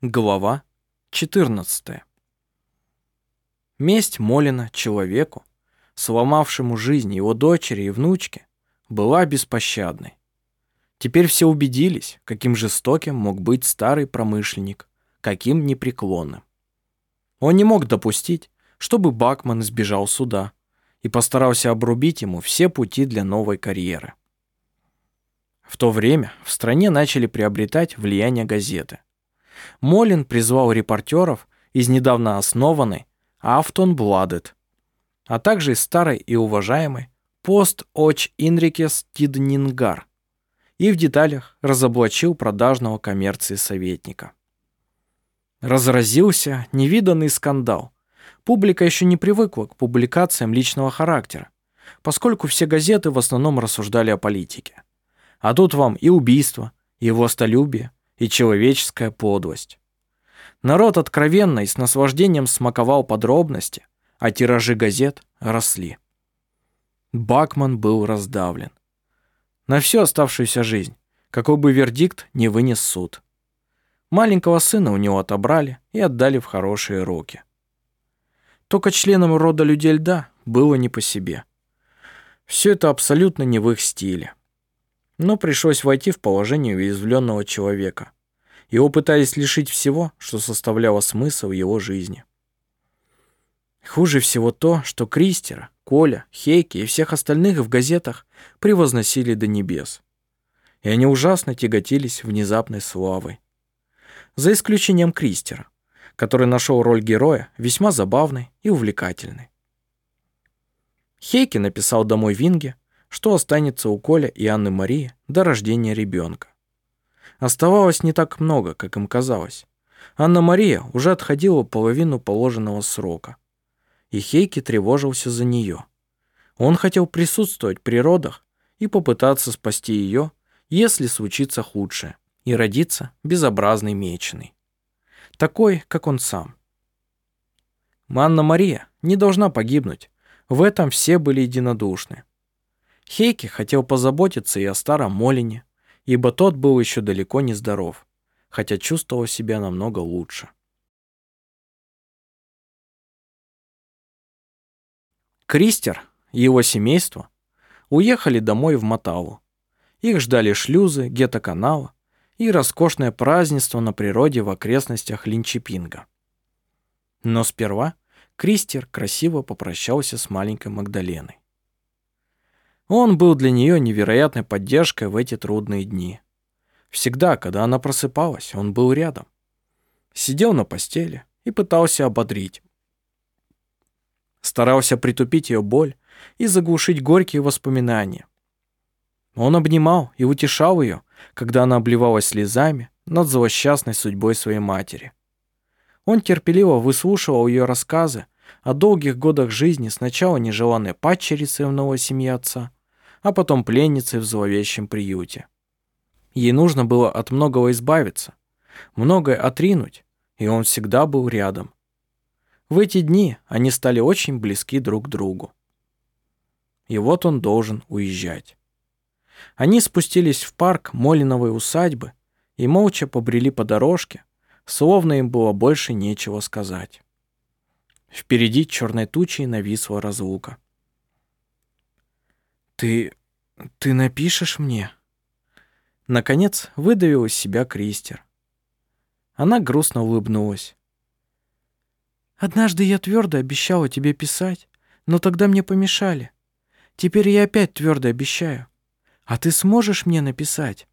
Глава 14. Месть Молина человеку, сломавшему жизнь его дочери и внучки, была беспощадной. Теперь все убедились, каким жестоким мог быть старый промышленник, каким непреклонным. Он не мог допустить, чтобы Бакман избежал суда и постарался обрубить ему все пути для новой карьеры. В то время в стране начали приобретать влияние газеты – Молин призвал репортеров из недавно основанной Автон Бладет, а также из старой и уважаемой Пост Оч Инрикес Тиднингар и в деталях разоблачил продажного коммерции советника. Разразился невиданный скандал. Публика еще не привыкла к публикациям личного характера, поскольку все газеты в основном рассуждали о политике. А тут вам и убийство, и властолюбие, и человеческая подлость. Народ откровенно и с наслаждением смаковал подробности, а тиражи газет росли. Бакман был раздавлен. На всю оставшуюся жизнь, какой бы вердикт не вынес суд. Маленького сына у него отобрали и отдали в хорошие руки. Только членам рода людей льда было не по себе. Все это абсолютно не в их стиле но пришлось войти в положение уязвленного человека. Его пытались лишить всего, что составляло смысл его жизни. Хуже всего то, что Кристера, Коля, Хейки и всех остальных в газетах превозносили до небес. И они ужасно тяготились внезапной славой. За исключением Кристера, который нашел роль героя весьма забавной и увлекательной. Хейки написал домой Винге, что останется у Коля и Анны Марии до рождения ребенка. Оставалось не так много, как им казалось. Анна-Мария уже отходила половину положенного срока. И Хейки тревожился за нее. Он хотел присутствовать при родах и попытаться спасти ее, если случится худшее, и родиться безобразной меченой. Такой, как он сам. Анна-Мария не должна погибнуть. В этом все были единодушны. Хейки хотел позаботиться и о старом Молине, ибо тот был еще далеко не здоров, хотя чувствовал себя намного лучше. Кристер и его семейство уехали домой в Матаву. Их ждали шлюзы, гетто-канала и роскошное празднество на природе в окрестностях Линчепинга. Но сперва Кристер красиво попрощался с маленькой Магдаленой. Он был для нее невероятной поддержкой в эти трудные дни. Всегда, когда она просыпалась, он был рядом. Сидел на постели и пытался ободрить. Старался притупить ее боль и заглушить горькие воспоминания. Он обнимал и утешал ее, когда она обливалась слезами над злосчастной судьбой своей матери. Он терпеливо выслушивал ее рассказы о долгих годах жизни сначала нежеланной падчерицы в новой семье отца, а потом пленницей в зловещем приюте. Ей нужно было от многого избавиться, многое отринуть, и он всегда был рядом. В эти дни они стали очень близки друг к другу. И вот он должен уезжать. Они спустились в парк Молиновой усадьбы и молча побрели по дорожке, словно им было больше нечего сказать. Впереди черной тучей нависла разлука. «Ты... ты напишешь мне?» Наконец выдавил из себя Кристер. Она грустно улыбнулась. «Однажды я твердо обещала тебе писать, но тогда мне помешали. Теперь я опять твердо обещаю. А ты сможешь мне написать?»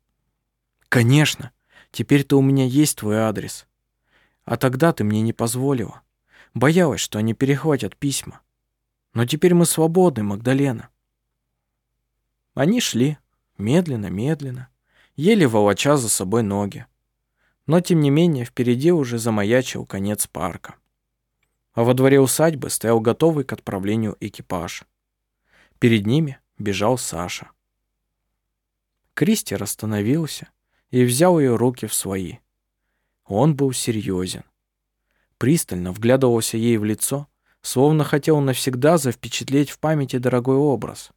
«Конечно. Теперь-то у меня есть твой адрес. А тогда ты мне не позволила. Боялась, что они перехватят письма. Но теперь мы свободны, Магдалена. Они шли, медленно-медленно, еле волоча за собой ноги. Но, тем не менее, впереди уже замаячил конец парка. А во дворе усадьбы стоял готовый к отправлению экипаж. Перед ними бежал Саша. Кристи остановился и взял ее руки в свои. Он был серьезен. Пристально вглядывался ей в лицо, словно хотел навсегда завпечатлеть в памяти дорогой образ.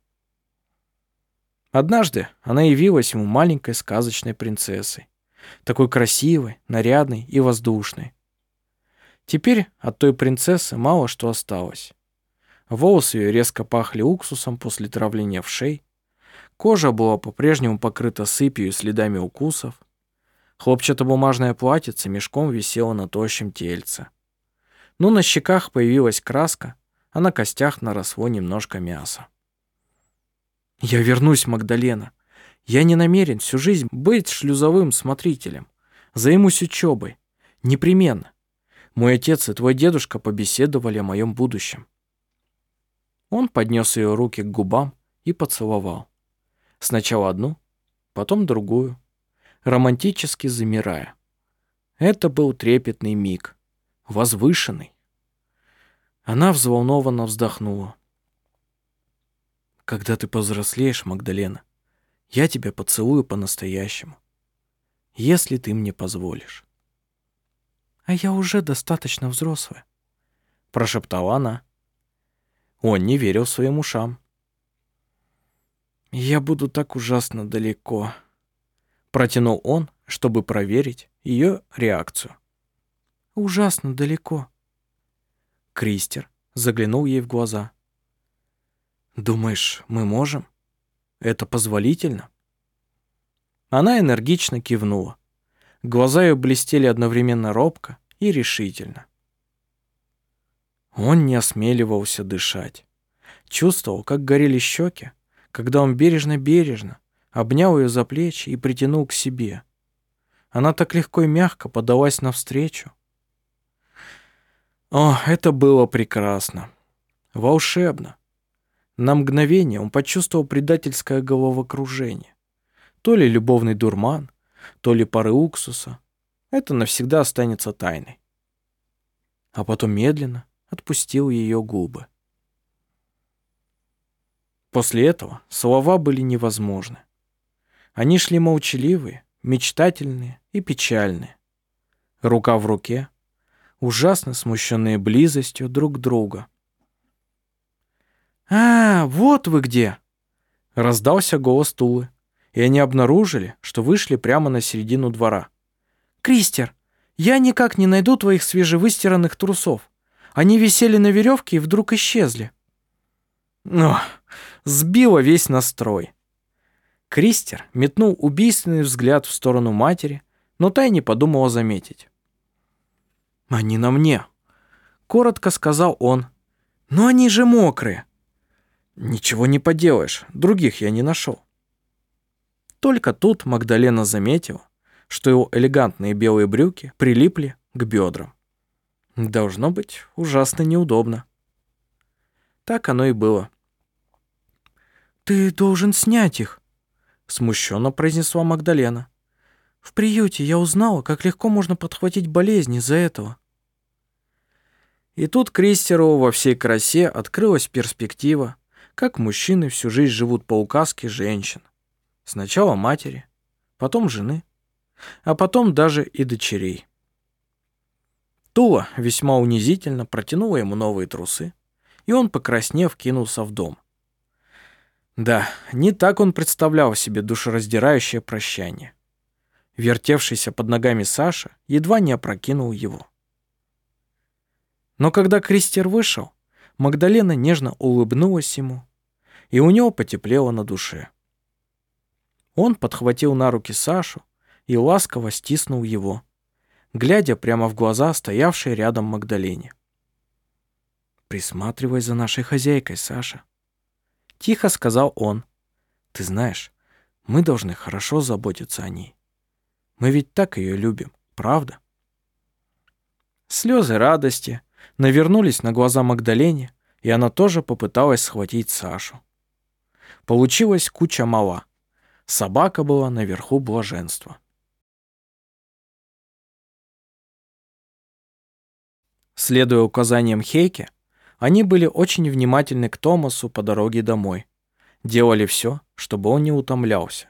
Однажды она явилась ему маленькой сказочной принцессой. такой красивой, нарядной и воздушной. Теперь от той принцессы мало что осталось. Волосы ее резко пахли уксусом после травления в шей. Кожа была по-прежнему покрыта сыпью и следами укусов. Хлопчатобумажное платьице мешком висело на тощем тельце. Но на щеках появилась краска, а на костях наросло немножко мяса. «Я вернусь, Магдалена. Я не намерен всю жизнь быть шлюзовым смотрителем. Займусь учебой. Непременно. Мой отец и твой дедушка побеседовали о моем будущем. Он поднес ее руки к губам и поцеловал. Сначала одну, потом другую, романтически замирая. Это был трепетный миг, возвышенный. Она взволнованно вздохнула. «Когда ты повзрослеешь, Магдалена, я тебя поцелую по-настоящему, если ты мне позволишь». «А я уже достаточно взрослая», — прошептала она. Он не верил своим ушам. «Я буду так ужасно далеко», — протянул он, чтобы проверить ее реакцию. «Ужасно далеко». Кристер заглянул ей в глаза. «Думаешь, мы можем? Это позволительно?» Она энергично кивнула. Глаза ее блестели одновременно робко и решительно. Он не осмеливался дышать. Чувствовал, как горели щеки, когда он бережно-бережно обнял ее за плечи и притянул к себе. Она так легко и мягко подалась навстречу. О, это было прекрасно. Волшебно. На мгновение он почувствовал предательское головокружение. То ли любовный дурман, то ли пары уксуса. Это навсегда останется тайной. А потом медленно, отпустил ее губы. После этого слова были невозможны. Они шли молчаливые, мечтательные и печальные. Рука в руке, ужасно смущенные близостью друг друга. «А, вот вы где!» Раздался голос Тулы, и они обнаружили, что вышли прямо на середину двора. «Кристер, я никак не найду твоих свежевыстиранных трусов. Они висели на веревке и вдруг исчезли. О, сбило весь настрой. Кристер метнул убийственный взгляд в сторону матери, но та и не подумала заметить. «Они на мне», — коротко сказал он. «Но они же мокрые». «Ничего не поделаешь, других я не нашел». Только тут Магдалена заметила, что его элегантные белые брюки прилипли к бедрам. Должно быть ужасно неудобно. Так оно и было. «Ты должен снять их», — смущенно произнесла Магдалена. «В приюте я узнала, как легко можно подхватить болезнь из-за этого». И тут Кристеру во всей красе открылась перспектива, как мужчины всю жизнь живут по указке женщин. Сначала матери, потом жены, а потом даже и дочерей. Тула весьма унизительно протянула ему новые трусы, и он, покраснев, кинулся в дом. Да, не так он представлял себе душераздирающее прощание. Вертевшийся под ногами Саша едва не опрокинул его. Но когда Кристер вышел, Магдалена нежно улыбнулась ему, и у него потеплело на душе. Он подхватил на руки Сашу и ласково стиснул его глядя прямо в глаза стоявшей рядом Магдалене. «Присматривай за нашей хозяйкой, Саша», — тихо сказал он. «Ты знаешь, мы должны хорошо заботиться о ней. Мы ведь так ее любим, правда?» Слезы радости навернулись на глаза Магдалене, и она тоже попыталась схватить Сашу. Получилась куча мала. Собака была наверху блаженства. Следуя указаниям Хейке, они были очень внимательны к Томасу по дороге домой. Делали все, чтобы он не утомлялся.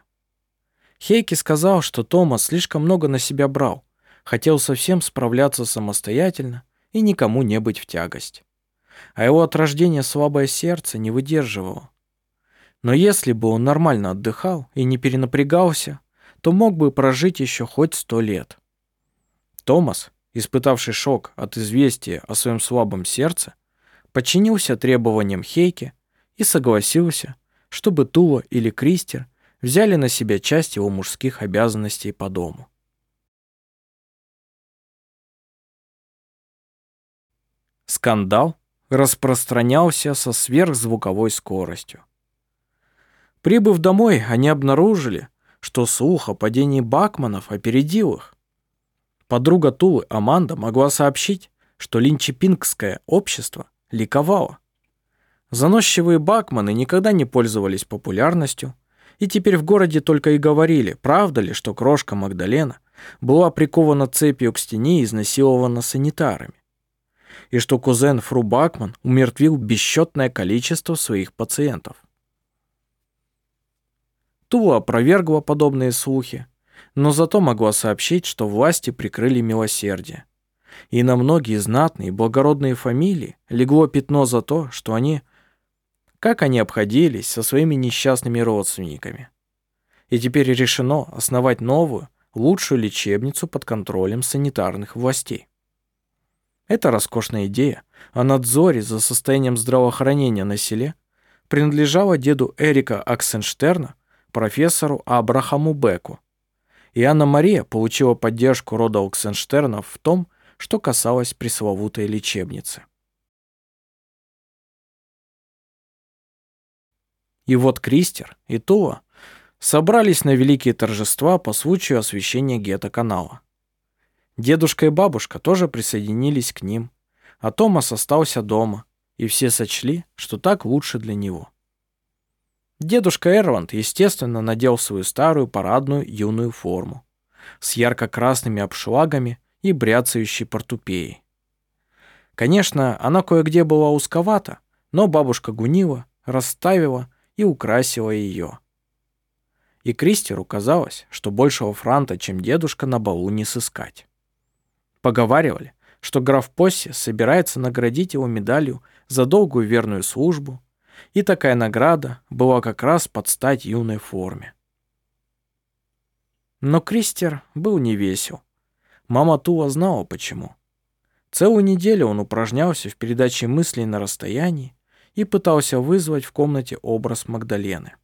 Хейке сказал, что Томас слишком много на себя брал, хотел совсем справляться самостоятельно и никому не быть в тягость. А его от рождения слабое сердце не выдерживало. Но если бы он нормально отдыхал и не перенапрягался, то мог бы прожить еще хоть сто лет. Томас, испытавший шок от известия о своем слабом сердце, подчинился требованиям Хейки и согласился, чтобы Тула или Кристер взяли на себя часть его мужских обязанностей по дому. Скандал распространялся со сверхзвуковой скоростью. Прибыв домой, они обнаружили, что слух о падении Бакманов опередил их. Подруга Тулы Аманда могла сообщить, что линчепингское общество ликовало. Заносчивые Бакманы никогда не пользовались популярностью, и теперь в городе только и говорили, правда ли, что крошка Магдалена была прикована цепью к стене и изнасилована санитарами, и что кузен Фру Бакман умертвил бесчетное количество своих пациентов. Тула опровергла подобные слухи, но зато могла сообщить, что власти прикрыли милосердие. И на многие знатные и благородные фамилии легло пятно за то, что они... Как они обходились со своими несчастными родственниками. И теперь решено основать новую, лучшую лечебницу под контролем санитарных властей. Эта роскошная идея о надзоре за состоянием здравоохранения на селе принадлежала деду Эрика Аксенштерна, профессору Абрахаму Беку. И Анна-Мария получила поддержку рода Оксенштернов в том, что касалось пресловутой лечебницы. И вот Кристер и Тула собрались на великие торжества по случаю освящения гетто-канала. Дедушка и бабушка тоже присоединились к ним, а Томас остался дома, и все сочли, что так лучше для него. Дедушка Эрланд, естественно, надел свою старую парадную юную форму с ярко-красными обшлагами и бряцающей портупеей. Конечно, она кое-где была узковата, но бабушка гунила, расставила и украсила ее. И Кристеру казалось, что большего франта, чем дедушка, на балу не сыскать. Поговаривали, что граф Посси собирается наградить его медалью за долгую верную службу, и такая награда была как раз под стать юной форме. Но Кристер был не весел. Мама Тула знала почему. Целую неделю он упражнялся в передаче мыслей на расстоянии и пытался вызвать в комнате образ Магдалены.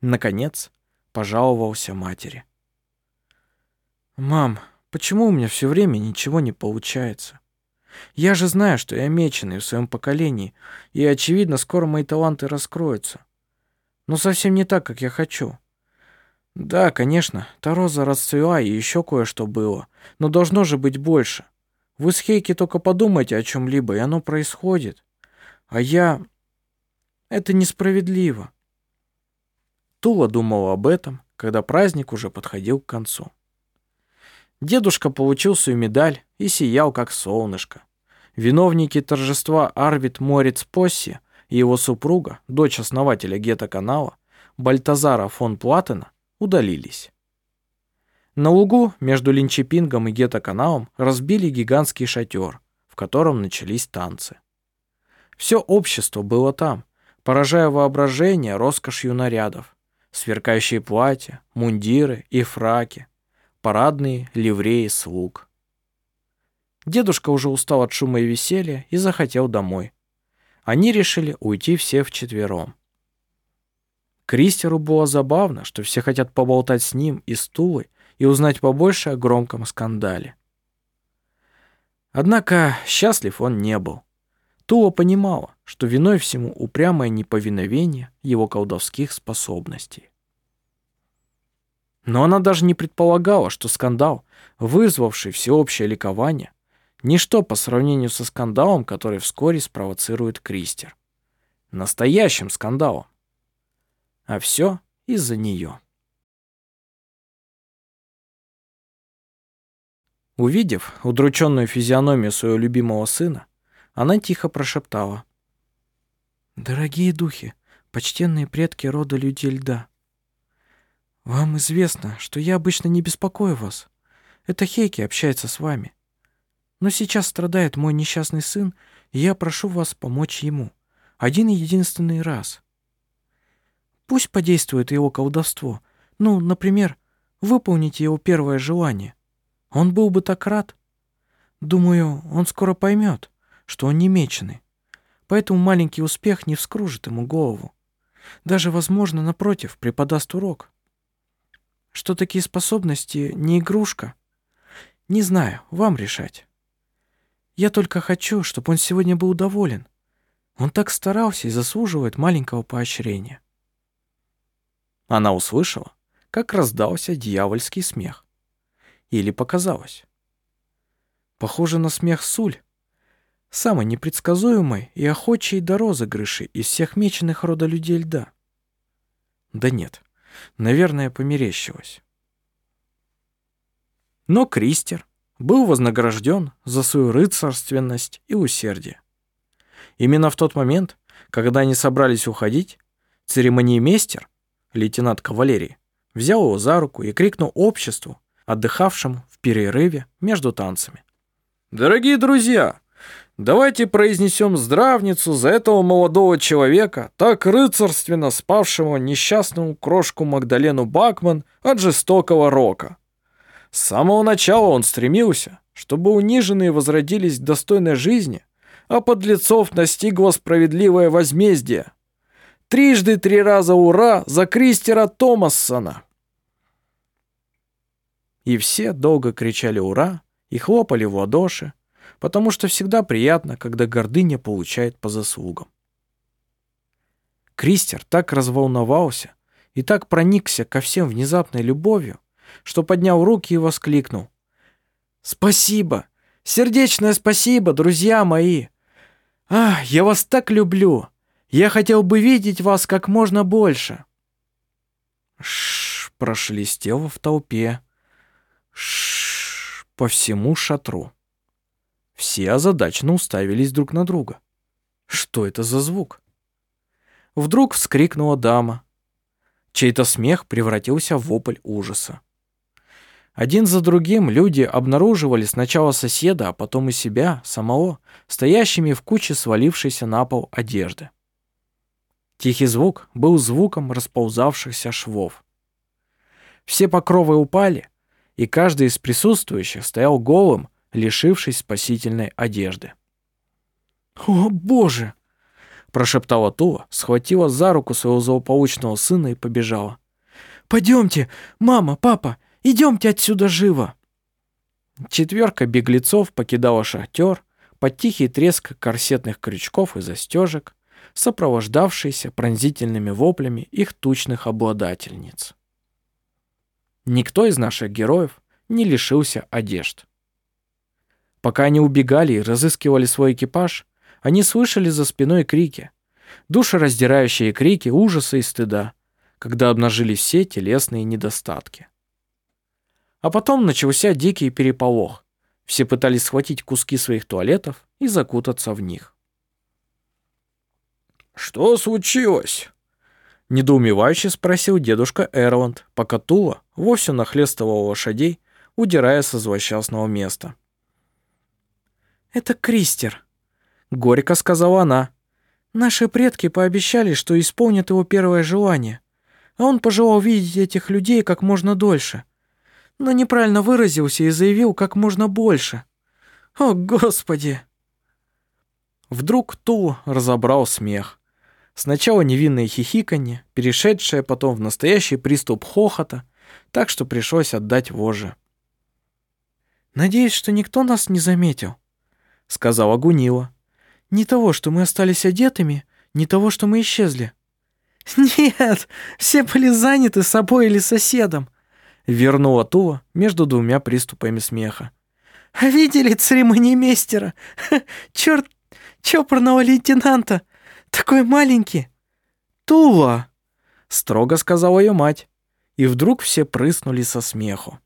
Наконец, пожаловался матери. «Мам, почему у меня все время ничего не получается? Я же знаю, что я меченый в своем поколении, и, очевидно, скоро мои таланты раскроются. Но совсем не так, как я хочу. Да, конечно, та роза расцвела, и еще кое-что было, но должно же быть больше. Вы с Хейки только подумайте о чем-либо, и оно происходит. А я... Это несправедливо. Тула думала об этом, когда праздник уже подходил к концу. Дедушка получил свою медаль и сиял, как солнышко. Виновники торжества Арвид Морец Посси и его супруга, дочь основателя гетто-канала, Бальтазара фон Платена, удалились. На лугу между Линчепингом и гетто-каналом разбили гигантский шатер, в котором начались танцы. Все общество было там, поражая воображение роскошью нарядов, сверкающие платья, мундиры и фраки, парадные ливреи слуг. Дедушка уже устал от шума и веселья и захотел домой. Они решили уйти все вчетвером. Кристеру было забавно, что все хотят поболтать с ним и стулой и узнать побольше о громком скандале. Однако счастлив он не был. Тула понимала, что виной всему упрямое неповиновение его колдовских способностей. Но она даже не предполагала, что скандал, вызвавший всеобщее ликование, ничто по сравнению со скандалом, который вскоре спровоцирует Кристер. Настоящим скандалом. А все из-за нее. Увидев удрученную физиономию своего любимого сына, она тихо прошептала. «Дорогие духи, почтенные предки рода людей льда, вам известно, что я обычно не беспокою вас. Это Хейки общается с вами. Но сейчас страдает мой несчастный сын, и я прошу вас помочь ему. Один единственный раз. Пусть подействует его колдовство, Ну, например, выполните его первое желание. Он был бы так рад. Думаю, он скоро поймет, что он не меченый. Поэтому маленький успех не вскружит ему голову. Даже, возможно, напротив, преподаст урок. Что такие способности не игрушка? Не знаю, вам решать. Я только хочу, чтобы он сегодня был доволен. Он так старался и заслуживает маленького поощрения. Она услышала, как раздался дьявольский смех. Или показалось. Похоже на смех Суль, самой непредсказуемой и охочей до розыгрышей из всех меченых рода людей льда. Да нет, наверное, померещилось. Но Кристер был вознагражден за свою рыцарственность и усердие. Именно в тот момент, когда они собрались уходить, церемониймейстер, лейтенант кавалерии, взял его за руку и крикнул обществу, отдыхавшему в перерыве между танцами. «Дорогие друзья, давайте произнесем здравницу за этого молодого человека, так рыцарственно спавшего несчастную крошку Магдалену Бакман от жестокого рока. С самого начала он стремился, чтобы униженные возродились в достойной жизни, а подлецов настигло справедливое возмездие. Трижды три раза ура за Кристера Томассона!» И все долго кричали «Ура!» и хлопали в ладоши, потому что всегда приятно, когда гордыня получает по заслугам. Кристер так разволновался и так проникся ко всем внезапной любовью, что поднял руки и воскликнул. «Спасибо! Сердечное спасибо, друзья мои! Ах, я вас так люблю! Я хотел бы видеть вас как можно больше!» Шш, прошелестело в толпе. Шш, по всему шатру. Все озадаченно уставились друг на друга. Что это за звук? Вдруг вскрикнула дама. Чей-то смех превратился в вопль ужаса. Один за другим люди обнаруживали сначала соседа, а потом и себя, самого, стоящими в куче свалившейся на пол одежды. Тихий звук был звуком расползавшихся швов. Все покровы упали, и каждый из присутствующих стоял голым, лишившись спасительной одежды. «О, Боже!» – прошептала Тула, схватила за руку своего злополучного сына и побежала. «Пойдемте, мама, папа, Идемте отсюда живо!» Четверка беглецов покидала шатер под тихий треск корсетных крючков и застежек, сопровождавшийся пронзительными воплями их тучных обладательниц. Никто из наших героев не лишился одежд. Пока они убегали и разыскивали свой экипаж, они слышали за спиной крики, душераздирающие крики ужаса и стыда, когда обнажились все телесные недостатки. А потом начался дикий переполох. Все пытались схватить куски своих туалетов и закутаться в них. «Что случилось?» Недоумевающе спросил дедушка Эрланд, пока Тула вовсе нахлестывал лошадей, удирая со злосчастного места. «Это Кристер», — горько сказала она. «Наши предки пообещали, что исполнят его первое желание, а он пожелал видеть этих людей как можно дольше но неправильно выразился и заявил как можно больше. О, Господи!» Вдруг Ту разобрал смех. Сначала невинное хихиканье, перешедшее потом в настоящий приступ хохота, так что пришлось отдать вожжи. «Надеюсь, что никто нас не заметил», — сказала Гунила. «Ни того, что мы остались одетыми, ни того, что мы исчезли». «Нет, все были заняты собой или соседом вернула Тула между двумя приступами смеха. «А видели церемонимейстера? Черт, чопорного лейтенанта! Такой маленький!» «Тула!» — строго сказала ее мать. И вдруг все прыснули со смеху.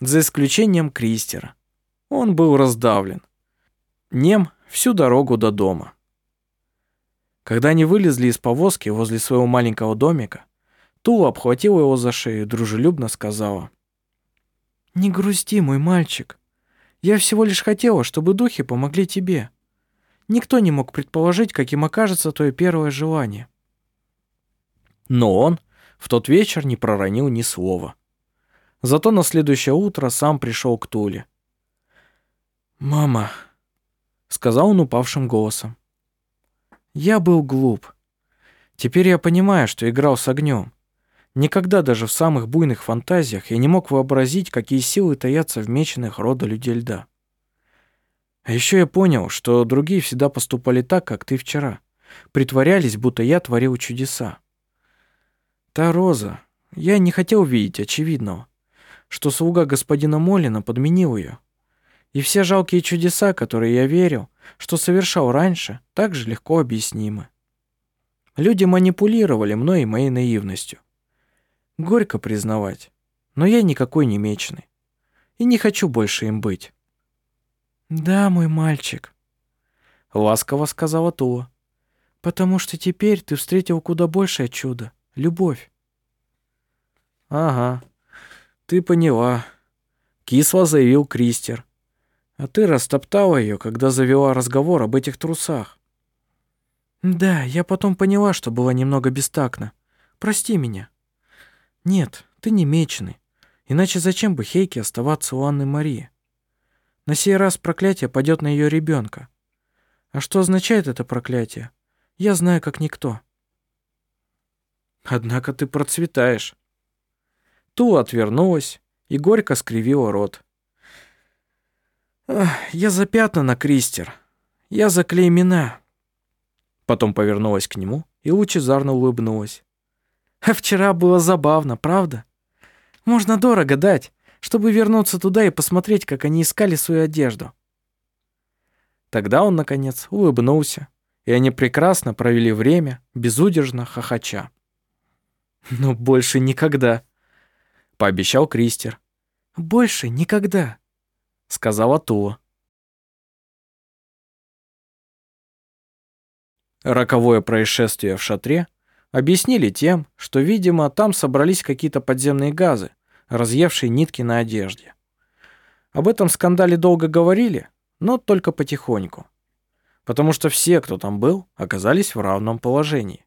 За исключением Кристера. Он был раздавлен. Нем всю дорогу до дома. Когда они вылезли из повозки возле своего маленького домика, Тула обхватила его за шею и дружелюбно сказала. «Не грусти, мой мальчик. Я всего лишь хотела, чтобы духи помогли тебе. Никто не мог предположить, каким окажется твое первое желание». Но он в тот вечер не проронил ни слова. Зато на следующее утро сам пришел к Туле. «Мама», — сказал он упавшим голосом, — «я был глуп. Теперь я понимаю, что играл с огнем. Никогда даже в самых буйных фантазиях я не мог вообразить, какие силы таятся в меченых рода людей льда. А еще я понял, что другие всегда поступали так, как ты вчера. Притворялись, будто я творил чудеса. Та роза, я не хотел видеть очевидного, что слуга господина Молина подменил ее. И все жалкие чудеса, которые я верил, что совершал раньше, также легко объяснимы. Люди манипулировали мной и моей наивностью. Горько признавать, но я никакой не меченый. И не хочу больше им быть. «Да, мой мальчик», — ласково сказала Тула, «потому что теперь ты встретил куда большее чудо — любовь». «Ага, ты поняла», — кисло заявил Кристер. «А ты растоптала ее, когда завела разговор об этих трусах». «Да, я потом поняла, что была немного бестактна. Прости меня». «Нет, ты не меченый. Иначе зачем бы Хейке оставаться у Анны Марии? На сей раз проклятие падет на ее ребенка. А что означает это проклятие? Я знаю как никто. Однако ты процветаешь. Ту отвернулась и горько скривила рот. Я запятнана, Кристер. Я заклеймена. Потом повернулась к нему и лучезарно улыбнулась. А вчера было забавно, правда? Можно дорого дать, чтобы вернуться туда и посмотреть, как они искали свою одежду. Тогда он, наконец, улыбнулся, и они прекрасно провели время, безудержно хохоча. «Но больше никогда», — пообещал Кристер. «Больше никогда», — сказала Тула. Роковое происшествие в шатре объяснили тем, что, видимо, там собрались какие-то подземные газы, разъевший нитки на одежде. Об этом скандале долго говорили, но только потихоньку. Потому что все, кто там был, оказались в равном положении.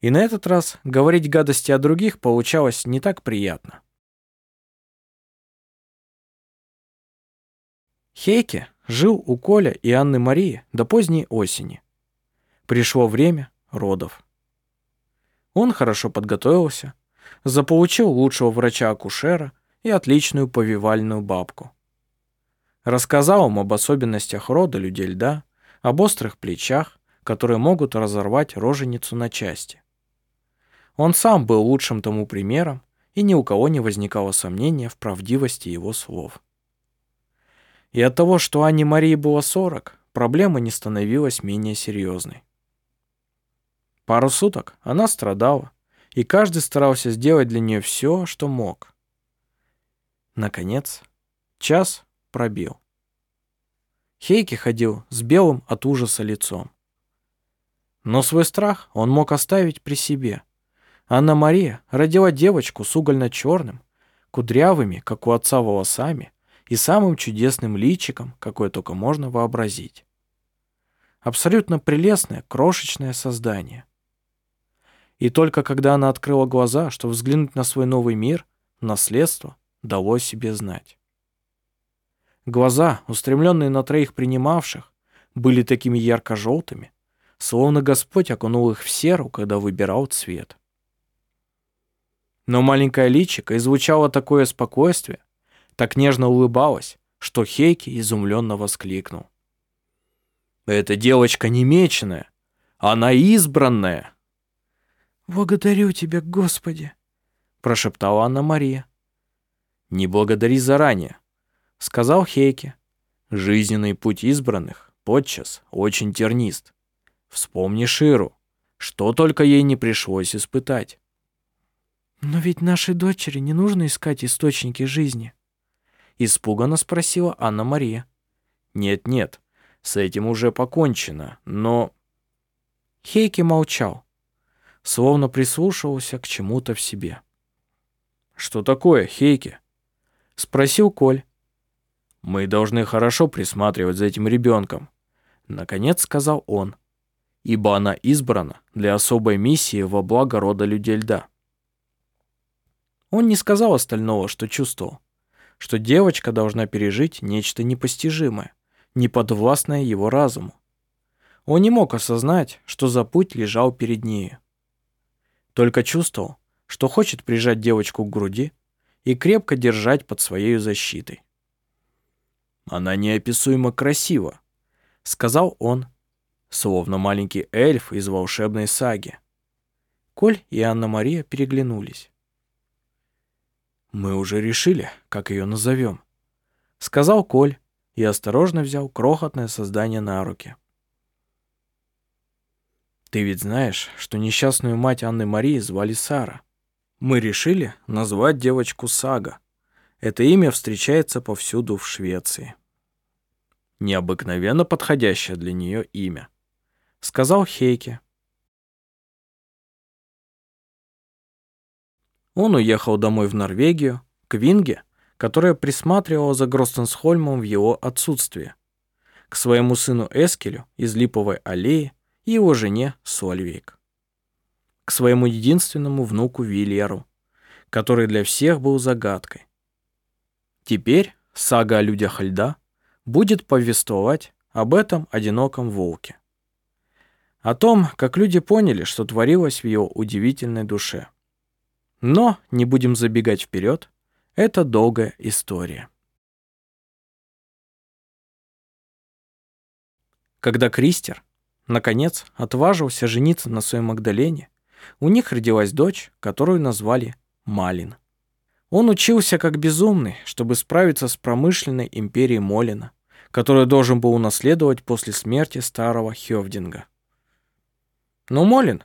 И на этот раз говорить гадости о других получалось не так приятно. Хейке жил у Коля и Анны Марии до поздней осени. Пришло время родов. Он хорошо подготовился, заполучил лучшего врача-акушера и отличную повивальную бабку. Рассказал им об особенностях рода людей льда, об острых плечах, которые могут разорвать роженицу на части. Он сам был лучшим тому примером, и ни у кого не возникало сомнения в правдивости его слов. И от того, что Анне Марии было 40, проблема не становилась менее серьезной. Пару суток она страдала, и каждый старался сделать для нее все, что мог. Наконец, час пробил. Хейки ходил с белым от ужаса лицом. Но свой страх он мог оставить при себе. Анна-Мария родила девочку с угольно-черным, кудрявыми, как у отца, волосами и самым чудесным личиком, какое только можно вообразить. Абсолютно прелестное, крошечное создание — и только когда она открыла глаза, чтобы взглянуть на свой новый мир, наследство дало себе знать. Глаза, устремленные на троих принимавших, были такими ярко-желтыми, словно Господь окунул их в серу, когда выбирал цвет. Но маленькая личико излучало такое спокойствие, так нежно улыбалась, что Хейки изумленно воскликнул. «Эта девочка не меченая, она избранная!» «Благодарю тебя, Господи!» — прошептала Анна-Мария. «Не благодари заранее», — сказал Хейке. «Жизненный путь избранных, подчас, очень тернист. Вспомни Ширу, что только ей не пришлось испытать». «Но ведь нашей дочери не нужно искать источники жизни», — испуганно спросила Анна-Мария. «Нет-нет, с этим уже покончено, но...» Хейке молчал словно прислушивался к чему-то в себе. «Что такое, Хейки?» — спросил Коль. «Мы должны хорошо присматривать за этим ребенком», — наконец сказал он, «ибо она избрана для особой миссии во благо рода людей льда». Он не сказал остального, что чувствовал, что девочка должна пережить нечто непостижимое, неподвластное его разуму. Он не мог осознать, что за путь лежал перед нею. Только чувствовал, что хочет прижать девочку к груди и крепко держать под своей защитой. «Она неописуемо красива», — сказал он, словно маленький эльф из волшебной саги. Коль и Анна-Мария переглянулись. «Мы уже решили, как ее назовем», — сказал Коль и осторожно взял крохотное создание на руки. «Ты ведь знаешь, что несчастную мать Анны Марии звали Сара. Мы решили назвать девочку Сага. Это имя встречается повсюду в Швеции. Необыкновенно подходящее для нее имя», — сказал Хейке. Он уехал домой в Норвегию, к Винге, которая присматривала за Гростенсхольмом в его отсутствие, к своему сыну Эскелю из Липовой аллеи и его жене Сольвейк, к своему единственному внуку Вильяру, который для всех был загадкой. Теперь сага о людях льда будет повествовать об этом одиноком волке. О том, как люди поняли, что творилось в его удивительной душе. Но не будем забегать вперед, это долгая история. Когда Кристер, наконец, отважился жениться на своей Магдалене, у них родилась дочь, которую назвали Малин. Он учился как безумный, чтобы справиться с промышленной империей Молина, которую должен был унаследовать после смерти старого Хёвдинга. Но Молин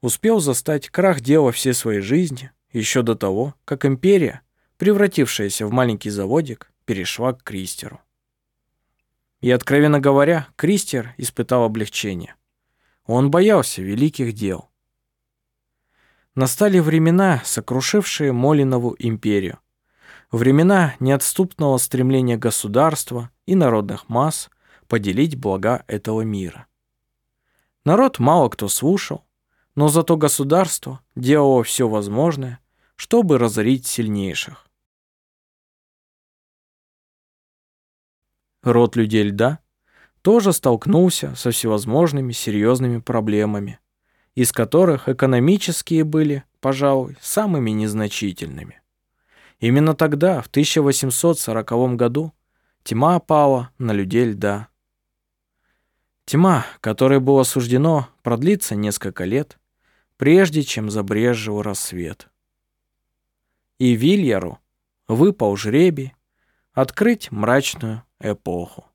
успел застать крах дела всей своей жизни еще до того, как империя, превратившаяся в маленький заводик, перешла к Кристеру. И, откровенно говоря, Кристер испытал облегчение. Он боялся великих дел. Настали времена, сокрушившие Молинову империю. Времена неотступного стремления государства и народных масс поделить блага этого мира. Народ мало кто слушал, но зато государство делало все возможное, чтобы разорить сильнейших. Род людей льда тоже столкнулся со всевозможными серьезными проблемами, из которых экономические были, пожалуй, самыми незначительными. Именно тогда, в 1840 году, тьма опала на людей льда. Тьма, которой было суждено продлиться несколько лет, прежде чем забрезжил рассвет и Вильяру выпал жребий открыть мрачную эпоху.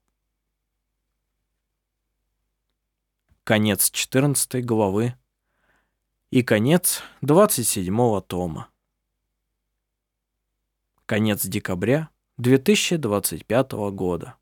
Конец 14 главы и конец 27 тома. Конец декабря 2025 года.